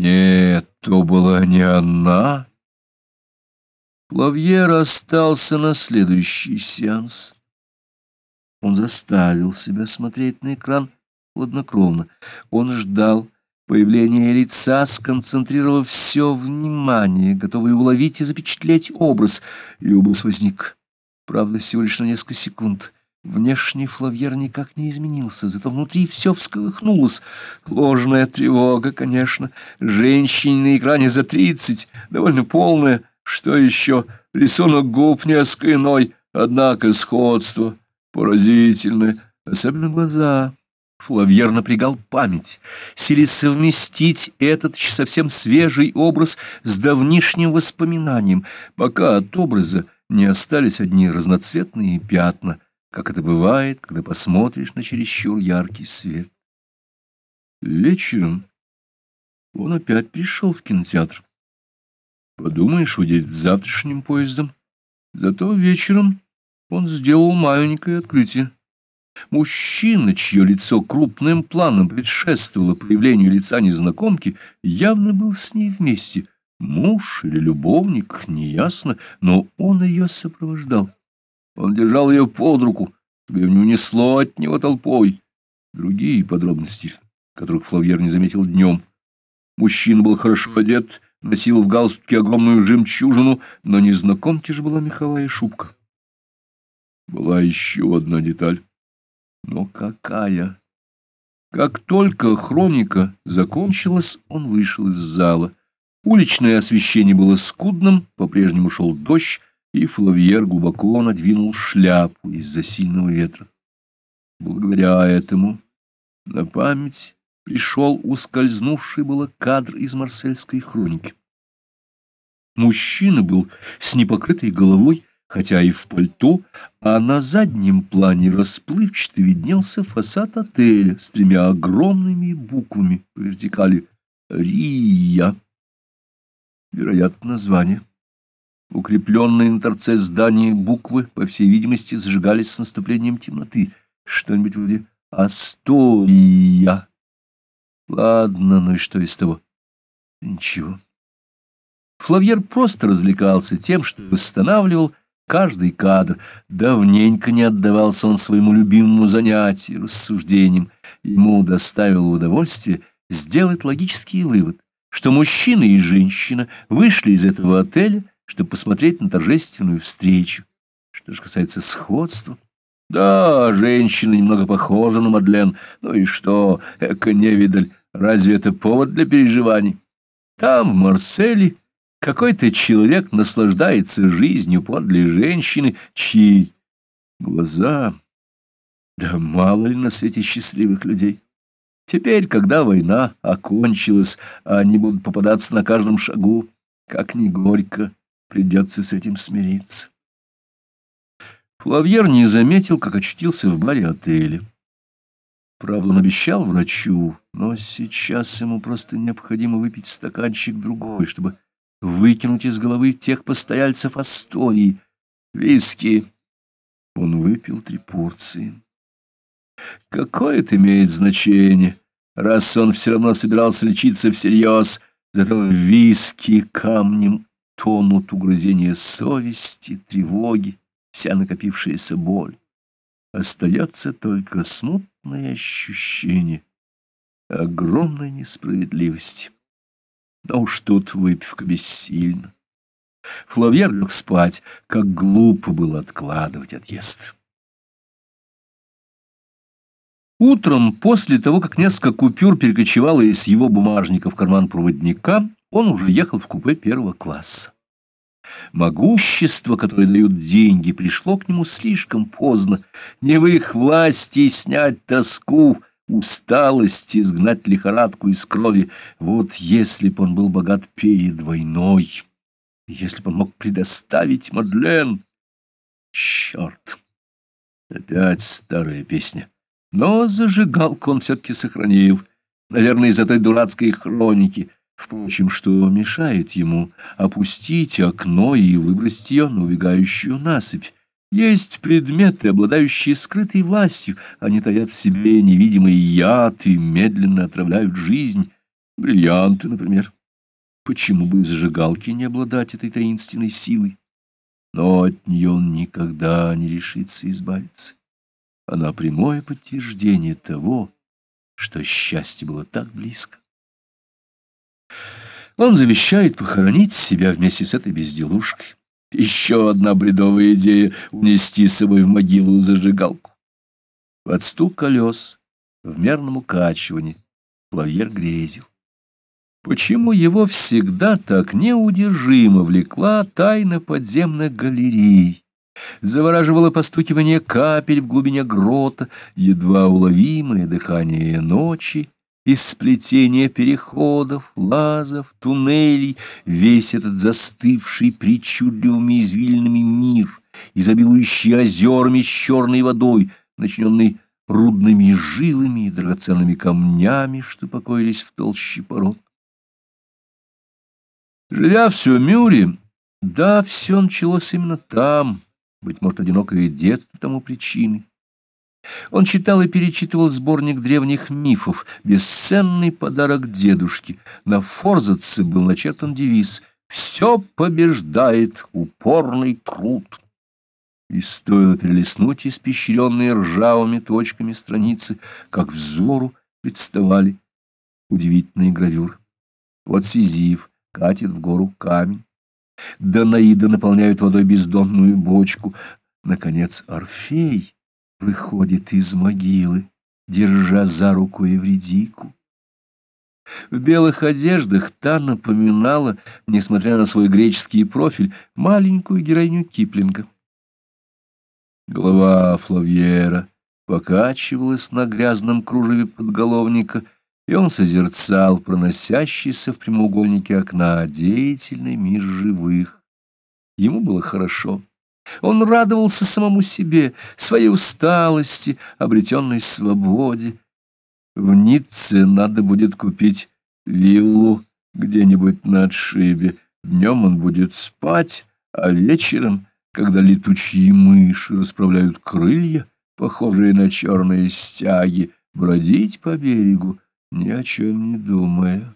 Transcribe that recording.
Нет, то была не она. Плавьер остался на следующий сеанс. Он заставил себя смотреть на экран хладнокровно. Он ждал появления лица, сконцентрировав все внимание, готовый уловить и запечатлеть образ. И образ возник. Правда, всего лишь на несколько секунд. Внешний Флавьер никак не изменился, зато внутри все всколыхнулось. Ложная тревога, конечно. Женщине на экране за тридцать, довольно полная. Что еще? Рисунок губ несколько иной, однако сходство поразительное, особенно глаза. Флавьер напрягал память, силясь совместить этот совсем свежий образ с давнишним воспоминанием, пока от образа не остались одни разноцветные пятна, как это бывает, когда посмотришь на чересчур яркий свет. Вечером он опять пришел в кинотеатр. Подумаешь, уедет завтрашним поездом. Зато вечером он сделал маленькое открытие. Мужчина, чье лицо крупным планом предшествовало появлению лица незнакомки, явно был с ней вместе. Муж или любовник, неясно, но он ее сопровождал. Он держал ее под руку, чтобы ее не унесло от него толпой. Другие подробности, которых Флавьер не заметил днем. Мужчина был хорошо одет, носил в галстуке огромную жемчужину, но незнакомке же была меховая шубка. Была еще одна деталь. Но какая? Как только хроника закончилась, он вышел из зала. Уличное освещение было скудным, по-прежнему шел дождь, и Флавьер глубоко надвинул шляпу из-за сильного ветра. Благодаря этому на память пришел ускользнувший было кадр из марсельской хроники. Мужчина был с непокрытой головой, хотя и в пальто, а на заднем плане расплывчато виднелся фасад отеля с тремя огромными буквами по вертикали «Рия». Вероятно, название. Укрепленные на торце здания буквы, по всей видимости, зажигались с наступлением темноты. Что-нибудь вроде «Астория». Ладно, ну и что из того? Ничего. Флавьер просто развлекался тем, что восстанавливал каждый кадр. Давненько не отдавался он своему любимому занятию, рассуждениям. Ему доставило удовольствие сделать логический вывод, что мужчина и женщина вышли из этого отеля, чтобы посмотреть на торжественную встречу. Что же касается сходства... Да, женщина немного похожа на Мадлен. Ну и что, эко-невидаль, разве это повод для переживаний? Там, в Марселе, какой-то человек наслаждается жизнью подле женщины, чьи глаза... Да мало ли на свете счастливых людей. Теперь, когда война окончилась, они будут попадаться на каждом шагу, как ни горько, придется с этим смириться. Флавьер не заметил, как очутился в баре отеля. Правда, он обещал врачу, но сейчас ему просто необходимо выпить стаканчик другой, чтобы выкинуть из головы тех постояльцев Астории. Виски. Он выпил три порции. Какое это имеет значение, раз он все равно собирался лечиться всерьез, зато виски камнем тонут угрызения совести, тревоги, вся накопившаяся боль. Остается только смутное ощущение огромной несправедливости. Но уж тут выпивка бессильна. Флавьер лег спать, как глупо было откладывать отъезд. Утром, после того, как несколько купюр перекочевало из его бумажника в карман проводника, он уже ехал в купе первого класса. Могущество, которое дают деньги, пришло к нему слишком поздно. Не в их власти снять тоску, усталость, изгнать лихорадку из крови. Вот если б он был богат перед войной, если бы он мог предоставить Мадлен... Черт! Опять старая песня. Но зажигалку он все-таки сохранил. Наверное, из-за той дурацкой хроники. Впрочем, что мешает ему опустить окно и выбросить ее на убегающую насыпь? Есть предметы, обладающие скрытой властью. Они таят в себе невидимый яд и медленно отравляют жизнь. Бриллианты, например. Почему бы зажигалки не обладать этой таинственной силой? Но от нее он никогда не решится избавиться. Она прямое подтверждение того, что счастье было так близко. Он завещает похоронить себя вместе с этой безделушкой. Еще одна бредовая идея — унести с собой в могилу зажигалку. Под стук колес, в мерном укачивании, Флавьер грезил. Почему его всегда так неудержимо влекла тайна подземных галерей? Завораживало постукивание капель в глубине грота, едва уловимое дыхание ночи, из сплетения переходов, лазов, туннелей, весь этот застывший причудливыми извилинами мир, изобилующий озерами с черной водой, начиненный рудными жилами и драгоценными камнями, что покоились в толще пород. Живя в Сюмюре, да, все началось именно там, быть может, одинокое детство тому причиной. Он читал и перечитывал сборник древних мифов, бесценный подарок дедушки. На форзаце был начертан девиз «Все побеждает упорный труд». И стоило перелистнуть испещренные ржавыми точками страницы, как взору представали удивительные гравюры. Вот Сизиф катит в гору камень. Данаида наполняют водой бездонную бочку. Наконец Орфей выходит из могилы, держа за руку Евредику. В белых одеждах та напоминала, несмотря на свой греческий профиль, маленькую героиню Киплинга. Голова Флавьера покачивалась на грязном кружеве подголовника, и он созерцал проносящийся в прямоугольнике окна деятельный мир живых. Ему было хорошо. Он радовался самому себе, своей усталости, обретенной свободе. В Ницце надо будет купить виллу где-нибудь на отшибе. Днем он будет спать, а вечером, когда летучие мыши расправляют крылья, похожие на черные стяги, бродить по берегу, ни о чем не думая.